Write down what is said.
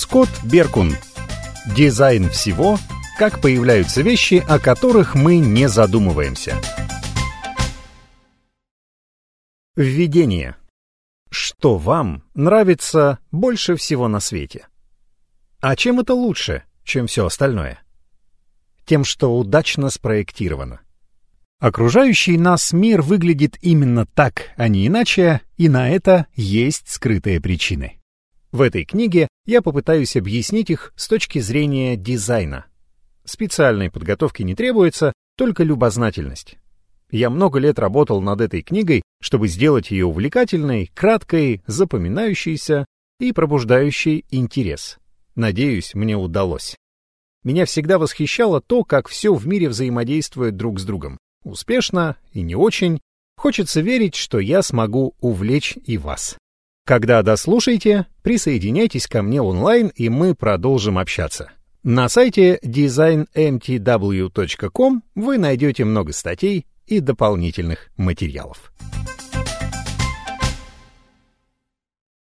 Скотт Беркун. Дизайн всего, как появляются вещи, о которых мы не задумываемся. Введение. Что вам нравится больше всего на свете? А чем это лучше, чем все остальное? Тем, что удачно спроектировано. Окружающий нас мир выглядит именно так, а не иначе, и на это есть скрытые причины. В этой книге я попытаюсь объяснить их с точки зрения дизайна. Специальной подготовки не требуется, только любознательность. Я много лет работал над этой книгой, чтобы сделать ее увлекательной, краткой, запоминающейся и пробуждающей интерес. Надеюсь, мне удалось. Меня всегда восхищало то, как все в мире взаимодействует друг с другом. Успешно и не очень. Хочется верить, что я смогу увлечь и вас. Когда дослушаете, присоединяйтесь ко мне онлайн, и мы продолжим общаться. На сайте designmtw.com вы найдете много статей и дополнительных материалов.